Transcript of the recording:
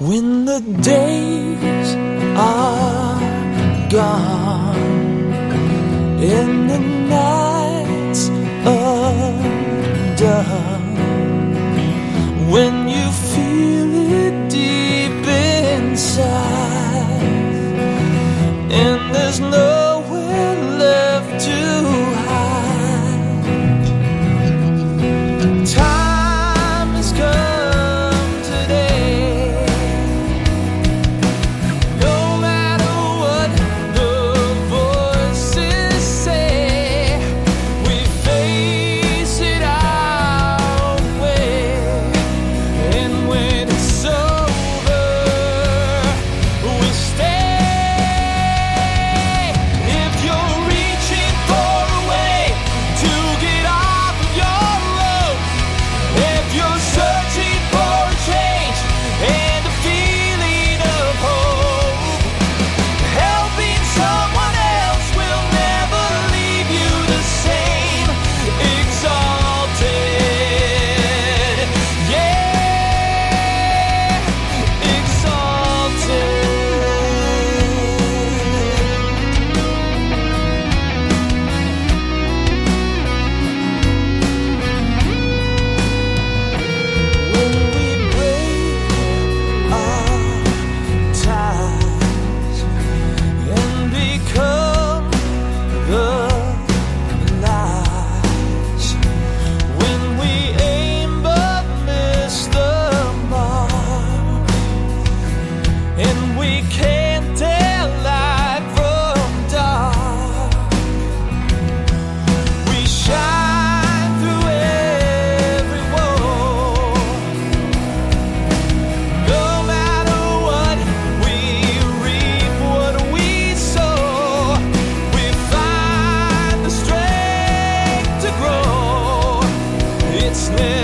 when the days are gone and the nights are done. When it's never